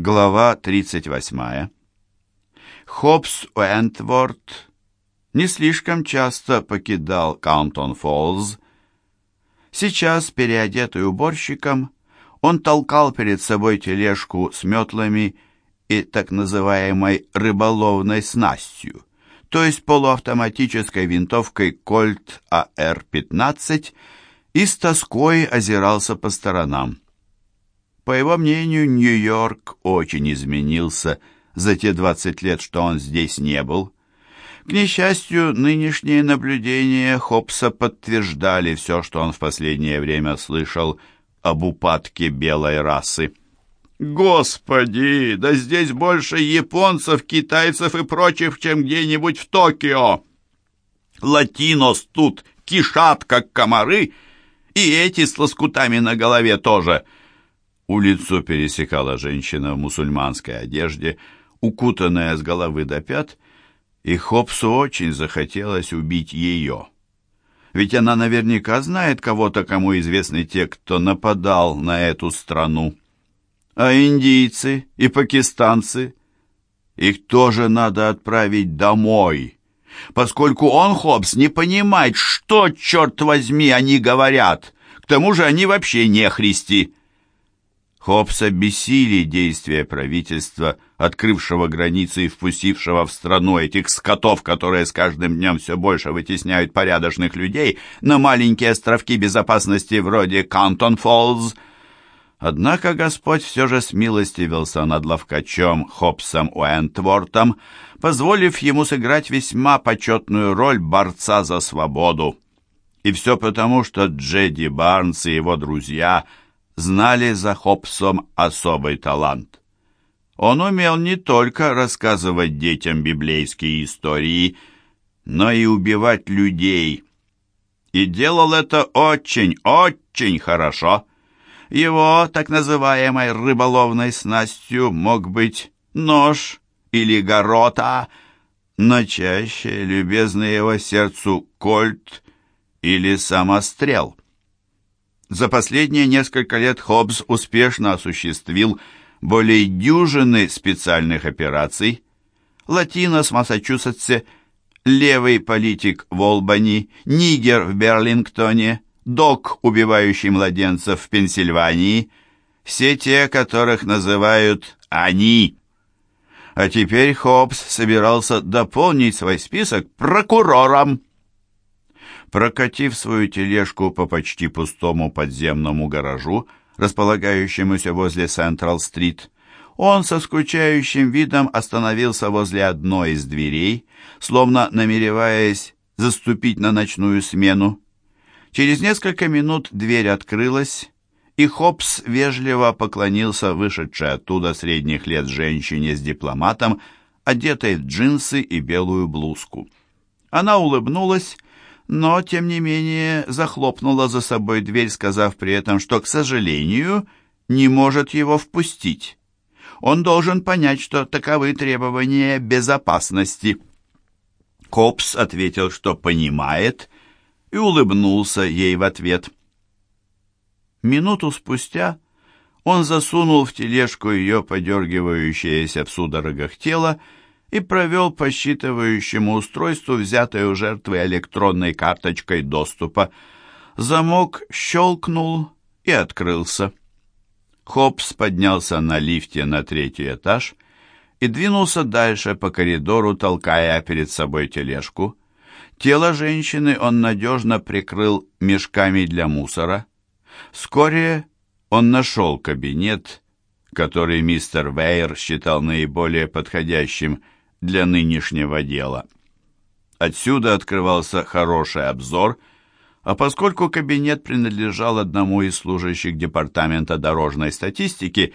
Глава 38. Хоббс Уэнтворд не слишком часто покидал Каунтон-Фоллз. Сейчас, переодетый уборщиком, он толкал перед собой тележку с метлами и так называемой рыболовной снастью, то есть полуавтоматической винтовкой Кольт АР-15 и с тоской озирался по сторонам. По его мнению, Нью-Йорк очень изменился за те 20 лет, что он здесь не был. К несчастью, нынешние наблюдения Хопса подтверждали все, что он в последнее время слышал об упадке белой расы. «Господи, да здесь больше японцев, китайцев и прочих, чем где-нибудь в Токио! Латинос тут кишат, как комары, и эти с лоскутами на голове тоже!» Улицу пересекала женщина в мусульманской одежде, укутанная с головы до пят, и Хопсу очень захотелось убить ее. Ведь она наверняка знает кого-то, кому известны те, кто нападал на эту страну. А индийцы и пакистанцы, их тоже надо отправить домой, поскольку он, Хопс, не понимает, что, черт возьми, они говорят. К тому же они вообще не христи. Хопса бесили действия правительства, открывшего границы и впустившего в страну этих скотов, которые с каждым днем все больше вытесняют порядочных людей на маленькие островки безопасности вроде Кантон-Фоллз. Однако Господь все же смилостивился над ловкачом Хопсом Уэнтвортом, позволив ему сыграть весьма почетную роль борца за свободу. И все потому, что Джеди Барнс и его друзья – знали за Хопсом особый талант. Он умел не только рассказывать детям библейские истории, но и убивать людей. И делал это очень, очень хорошо. Его так называемой рыболовной снастью мог быть нож или горота, но чаще любезный его сердцу кольт или самострел. За последние несколько лет Хоббс успешно осуществил более дюжины специальных операций. Латинос в Массачусетсе, левый политик в Олбани, нигер в Берлингтоне, док, убивающий младенцев в Пенсильвании, все те, которых называют «они». А теперь Хоббс собирался дополнить свой список прокурором. Прокатив свою тележку по почти пустому подземному гаражу, располагающемуся возле Централ-стрит, он со скучающим видом остановился возле одной из дверей, словно намереваясь заступить на ночную смену. Через несколько минут дверь открылась, и Хопс вежливо поклонился вышедшей оттуда средних лет женщине с дипломатом, одетой в джинсы и белую блузку. Она улыбнулась но, тем не менее, захлопнула за собой дверь, сказав при этом, что, к сожалению, не может его впустить. Он должен понять, что таковы требования безопасности. Копс ответил, что понимает, и улыбнулся ей в ответ. Минуту спустя он засунул в тележку ее подергивающееся в судорогах тело и провел по считывающему устройству, взятой у жертвы электронной карточкой доступа. Замок щелкнул и открылся. Хопс поднялся на лифте на третий этаж и двинулся дальше по коридору, толкая перед собой тележку. Тело женщины он надежно прикрыл мешками для мусора. Вскоре он нашел кабинет, который мистер Вейер считал наиболее подходящим для нынешнего дела. Отсюда открывался хороший обзор, а поскольку кабинет принадлежал одному из служащих Департамента дорожной статистики,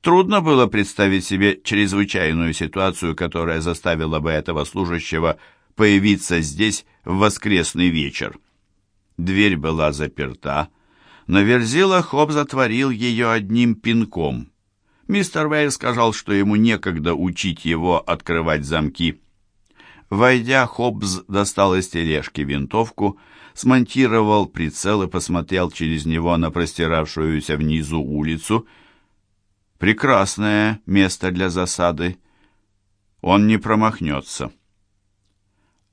трудно было представить себе чрезвычайную ситуацию, которая заставила бы этого служащего появиться здесь в воскресный вечер. Дверь была заперта, но Верзила Хоб затворил ее одним пинком – Мистер Вейл сказал, что ему некогда учить его открывать замки. Войдя, Хоббс достал из тележки винтовку, смонтировал прицел и посмотрел через него на простиравшуюся внизу улицу. Прекрасное место для засады. Он не промахнется.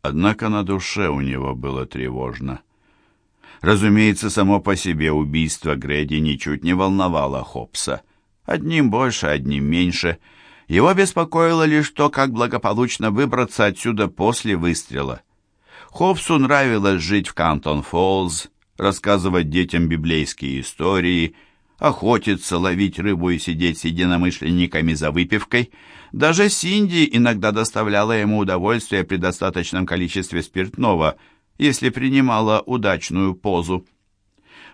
Однако на душе у него было тревожно. Разумеется, само по себе убийство Грэди ничуть не волновало Хопса. Одним больше, одним меньше. Его беспокоило лишь то, как благополучно выбраться отсюда после выстрела. Хопсу нравилось жить в Кантон-Фоллз, рассказывать детям библейские истории, охотиться, ловить рыбу и сидеть с единомышленниками за выпивкой. Даже Синди иногда доставляла ему удовольствие при достаточном количестве спиртного, если принимала удачную позу.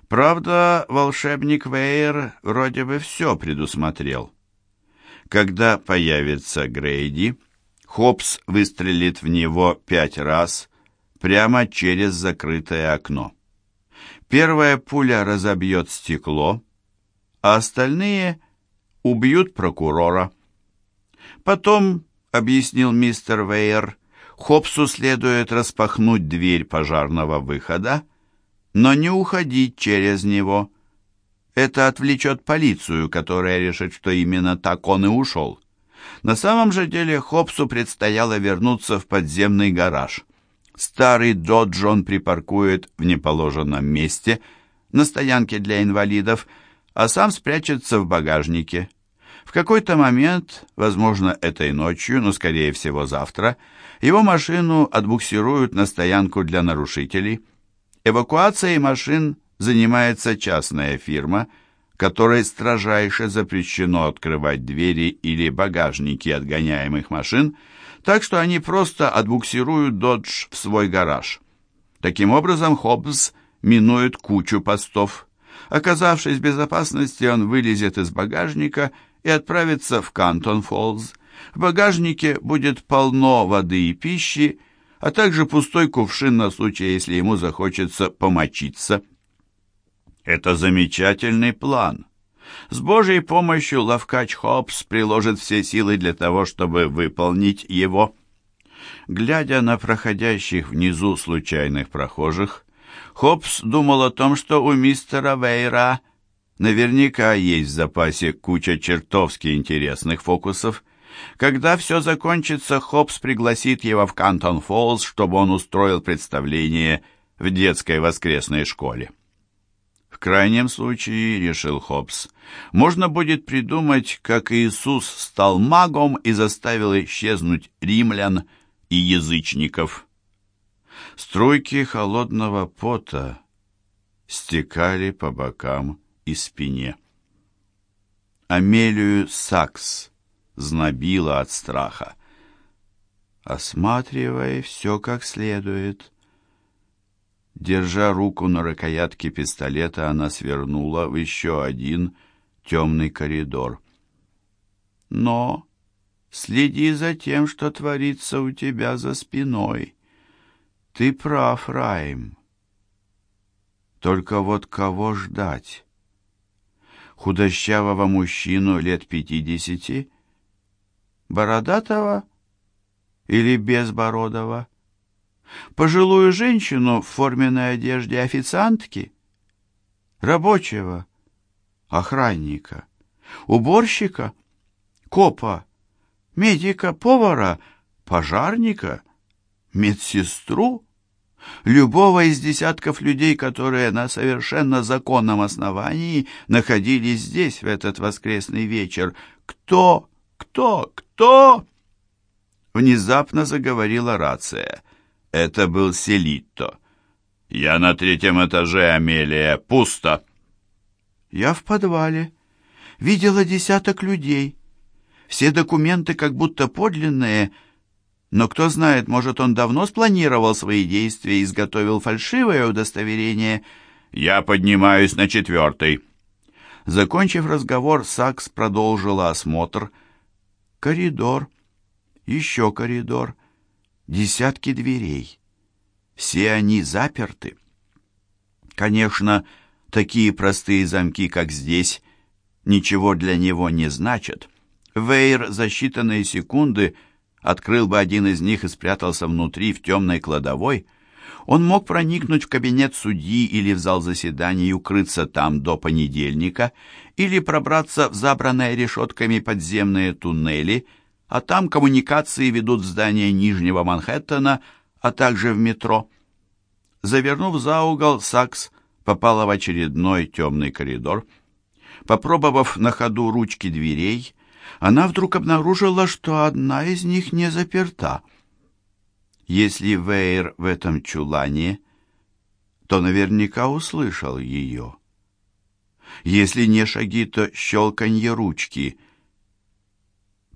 Правда, волшебник Вейер вроде бы все предусмотрел. Когда появится Грейди, Хопс выстрелит в него пять раз прямо через закрытое окно. Первая пуля разобьет стекло, а остальные убьют прокурора. Потом, объяснил мистер Вейер, Хопсу следует распахнуть дверь пожарного выхода, но не уходить через него. Это отвлечет полицию, которая решит, что именно так он и ушел. На самом же деле Хопсу предстояло вернуться в подземный гараж. Старый додж он припаркует в неположенном месте, на стоянке для инвалидов, а сам спрячется в багажнике. В какой-то момент, возможно, этой ночью, но, скорее всего, завтра, его машину отбуксируют на стоянку для нарушителей. Эвакуацией машин занимается частная фирма, которой строжайше запрещено открывать двери или багажники отгоняемых машин, так что они просто отбуксируют «Додж» в свой гараж. Таким образом, Хоббс минует кучу постов. Оказавшись в безопасности, он вылезет из багажника и отправится в Кантон-Фоллз. В багажнике будет полно воды и пищи, а также пустой кувшин на случай, если ему захочется помочиться. Это замечательный план. С Божьей помощью Лавкач Хопс приложит все силы для того, чтобы выполнить его. Глядя на проходящих внизу случайных прохожих, Хопс думал о том, что у мистера Вейра наверняка есть в запасе куча чертовски интересных фокусов. Когда все закончится, Хопс пригласит его в Кантон-Фоллс, чтобы он устроил представление в детской воскресной школе. В крайнем случае, решил Хоббс, можно будет придумать, как Иисус стал магом и заставил исчезнуть римлян и язычников. Струйки холодного пота стекали по бокам и спине. Амелию Сакс знобила от страха. Осматривая все как следует, Держа руку на рукоятке пистолета, она свернула в еще один темный коридор. «Но следи за тем, что творится у тебя за спиной. Ты прав, Райм. Только вот кого ждать? Худощавого мужчину лет пятидесяти? Бородатого или безбородого?» пожилую женщину в форменной одежде официантки, рабочего, охранника, уборщика, копа, медика, повара, пожарника, медсестру, любого из десятков людей, которые на совершенно законном основании находились здесь в этот воскресный вечер. Кто? Кто? Кто? Внезапно заговорила рация. Это был Селитто. «Я на третьем этаже, Амелия. Пусто!» «Я в подвале. Видела десяток людей. Все документы как будто подлинные, но кто знает, может, он давно спланировал свои действия и изготовил фальшивое удостоверение. Я поднимаюсь на четвертый». Закончив разговор, Сакс продолжила осмотр. «Коридор. Еще коридор» десятки дверей. Все они заперты. Конечно, такие простые замки, как здесь, ничего для него не значат. Вейр за считанные секунды открыл бы один из них и спрятался внутри в темной кладовой. Он мог проникнуть в кабинет судьи или в зал заседаний и укрыться там до понедельника, или пробраться в забранные решетками подземные туннели, а там коммуникации ведут в здание Нижнего Манхэттена, а также в метро. Завернув за угол, Сакс попала в очередной темный коридор. Попробовав на ходу ручки дверей, она вдруг обнаружила, что одна из них не заперта. Если Вейер в этом чулане, то наверняка услышал ее. Если не шаги, то щелканье ручки.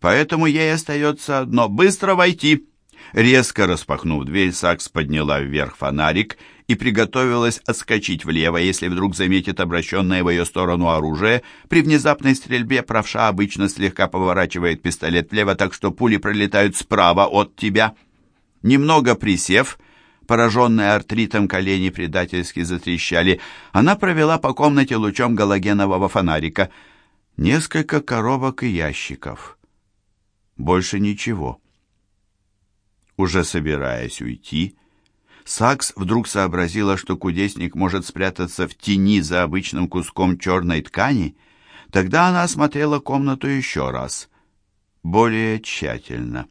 Поэтому ей остается одно — быстро войти. Резко распахнув дверь, Сакс подняла вверх фонарик и приготовилась отскочить влево, если вдруг заметит обращенное в ее сторону оружие. При внезапной стрельбе правша обычно слегка поворачивает пистолет влево, так что пули пролетают справа от тебя. Немного присев, пораженные артритом колени предательски затрещали, она провела по комнате лучом галогенового фонарика. Несколько коробок и ящиков. Больше ничего. Уже собираясь уйти, Сакс вдруг сообразила, что кудесник может спрятаться в тени за обычным куском черной ткани. Тогда она осмотрела комнату еще раз, более тщательно.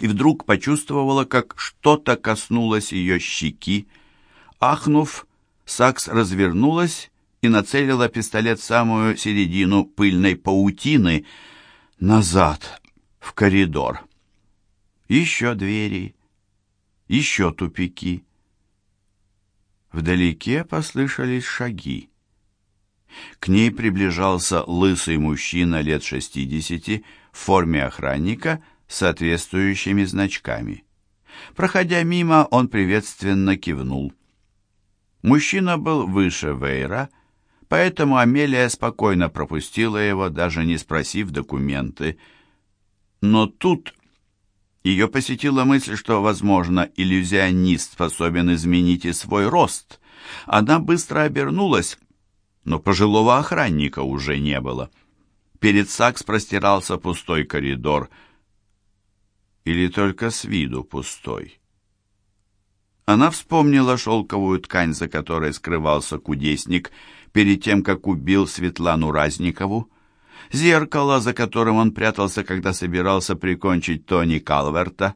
И вдруг почувствовала, как что-то коснулось ее щеки. Ахнув, Сакс развернулась и нацелила пистолет в самую середину пыльной паутины назад, в коридор. Еще двери еще тупики. Вдалеке послышались шаги. К ней приближался лысый мужчина лет шестидесяти в форме охранника соответствующими значками. Проходя мимо, он приветственно кивнул. Мужчина был выше Вейра, поэтому Амелия спокойно пропустила его, даже не спросив документы. Но тут ее посетила мысль, что, возможно, иллюзионист способен изменить и свой рост. Она быстро обернулась, но пожилого охранника уже не было. Перед Сакс простирался пустой коридор. Или только с виду пустой. Она вспомнила шелковую ткань, за которой скрывался кудесник, перед тем, как убил Светлану Разникову зеркало, за которым он прятался, когда собирался прикончить Тони Калверта.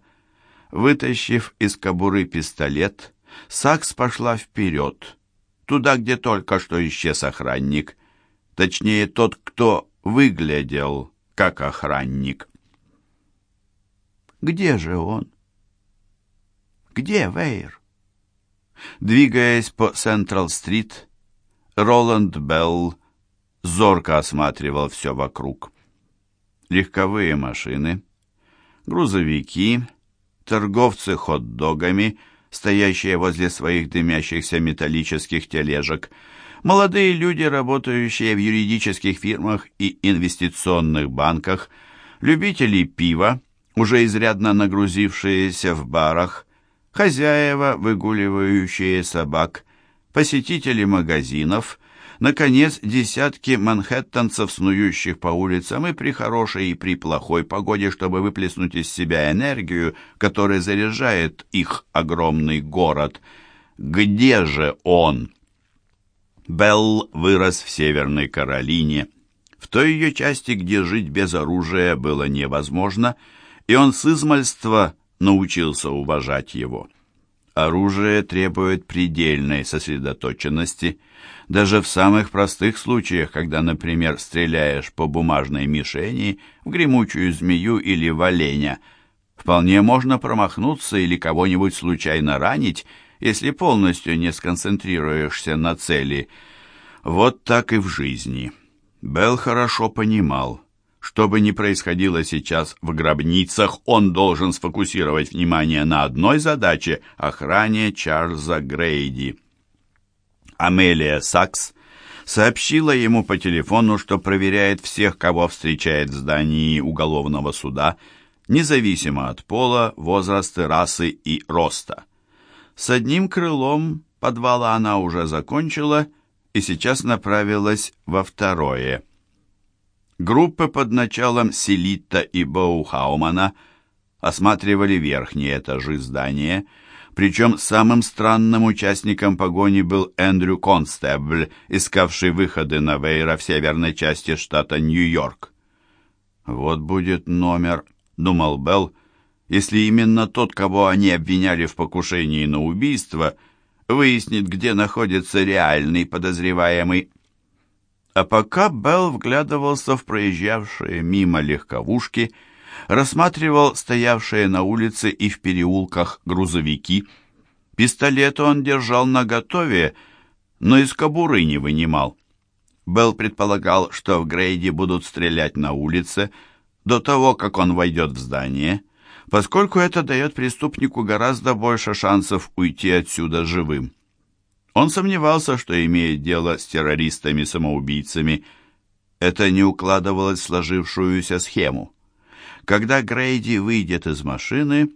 Вытащив из кобуры пистолет, Сакс пошла вперед, туда, где только что исчез охранник, точнее, тот, кто выглядел как охранник. Где же он? Где Вейр? Двигаясь по Централ-стрит, Роланд Белл зорко осматривал все вокруг. Легковые машины, грузовики, торговцы хот-догами, стоящие возле своих дымящихся металлических тележек, молодые люди, работающие в юридических фирмах и инвестиционных банках, любители пива, уже изрядно нагрузившиеся в барах, хозяева, выгуливающие собак, посетители магазинов – Наконец, десятки манхэттенцев, снующих по улицам и при хорошей, и при плохой погоде, чтобы выплеснуть из себя энергию, которая заряжает их огромный город. Где же он? Белл вырос в Северной Каролине, в той ее части, где жить без оружия было невозможно, и он с измальства научился уважать его. Оружие требует предельной сосредоточенности, даже в самых простых случаях, когда, например, стреляешь по бумажной мишени, в гремучую змею или в оленя. Вполне можно промахнуться или кого-нибудь случайно ранить, если полностью не сконцентрируешься на цели. Вот так и в жизни. Белл хорошо понимал, что бы ни происходило сейчас в гробницах, он должен сфокусировать внимание на одной задаче – охране Чарльза Грейди. Амелия Сакс сообщила ему по телефону, что проверяет всех, кого встречает в здании уголовного суда, независимо от пола, возраста, расы и роста. С одним крылом подвала она уже закончила и сейчас направилась во второе. Группы под началом Селита и Боухаумана осматривали верхние этажи здания – Причем самым странным участником погони был Эндрю Констебль, искавший выходы на Вейра в северной части штата Нью-Йорк. «Вот будет номер», — думал Белл, «если именно тот, кого они обвиняли в покушении на убийство, выяснит, где находится реальный подозреваемый». А пока Белл вглядывался в проезжавшие мимо легковушки, — рассматривал стоявшие на улице и в переулках грузовики. Пистолет он держал наготове, но из кобуры не вынимал. Белл предполагал, что в Грейди будут стрелять на улице до того, как он войдет в здание, поскольку это дает преступнику гораздо больше шансов уйти отсюда живым. Он сомневался, что имеет дело с террористами-самоубийцами. Это не укладывалось в сложившуюся схему. Когда Грейди выйдет из машины,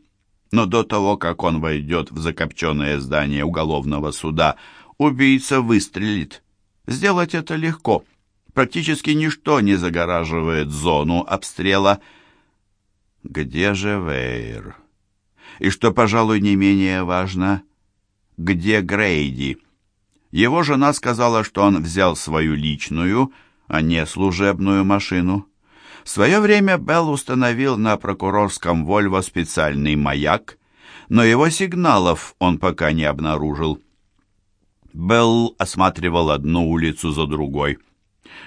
но до того, как он войдет в закопченное здание уголовного суда, убийца выстрелит. Сделать это легко. Практически ничто не загораживает зону обстрела. Где же Вейр? И что, пожалуй, не менее важно, где Грейди? Его жена сказала, что он взял свою личную, а не служебную машину. В свое время Белл установил на прокурорском Вольво специальный маяк, но его сигналов он пока не обнаружил. Белл осматривал одну улицу за другой.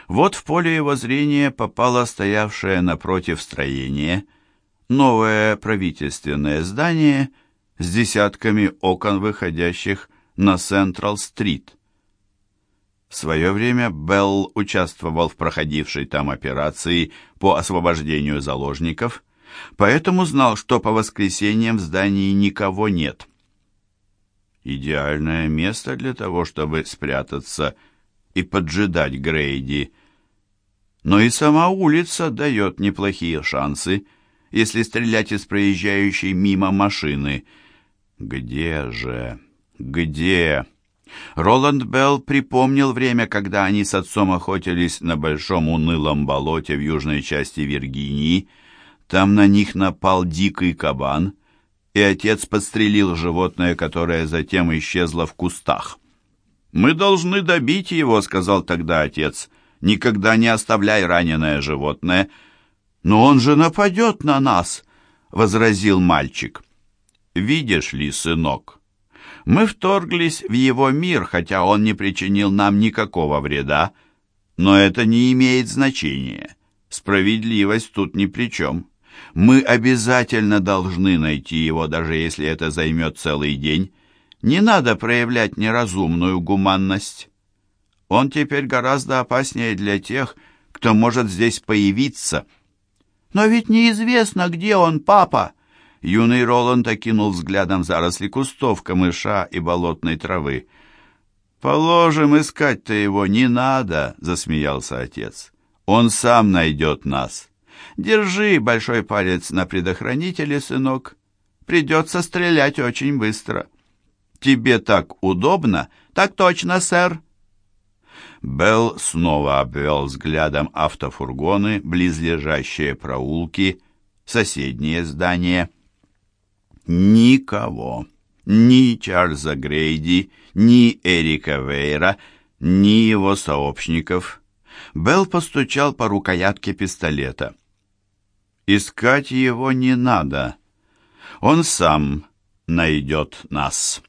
Вот в поле его зрения попало стоявшее напротив строение, новое правительственное здание с десятками окон, выходящих на Централ-стрит. В свое время Белл участвовал в проходившей там операции по освобождению заложников, поэтому знал, что по воскресеньям в здании никого нет. Идеальное место для того, чтобы спрятаться и поджидать Грейди. Но и сама улица дает неплохие шансы, если стрелять из проезжающей мимо машины. Где же? Где? Роланд Белл припомнил время, когда они с отцом охотились на большом унылом болоте в южной части Виргинии. Там на них напал дикий кабан, и отец подстрелил животное, которое затем исчезло в кустах. «Мы должны добить его», — сказал тогда отец. «Никогда не оставляй раненое животное». «Но он же нападет на нас», — возразил мальчик. «Видишь ли, сынок?» Мы вторглись в его мир, хотя он не причинил нам никакого вреда, но это не имеет значения. Справедливость тут ни при чем. Мы обязательно должны найти его, даже если это займет целый день. Не надо проявлять неразумную гуманность. Он теперь гораздо опаснее для тех, кто может здесь появиться. Но ведь неизвестно, где он, папа. Юный Роланд окинул взглядом заросли кустов, камыша и болотной травы. «Положим, искать-то его не надо», — засмеялся отец. «Он сам найдет нас. Держи большой палец на предохранителе, сынок. Придется стрелять очень быстро». «Тебе так удобно?» «Так точно, сэр». Белл снова обвел взглядом автофургоны, близлежащие проулки, соседние здания — Никого. Ни Чарльза Грейди, ни Эрика Вейра, ни его сообщников. Белл постучал по рукоятке пистолета. «Искать его не надо. Он сам найдет нас».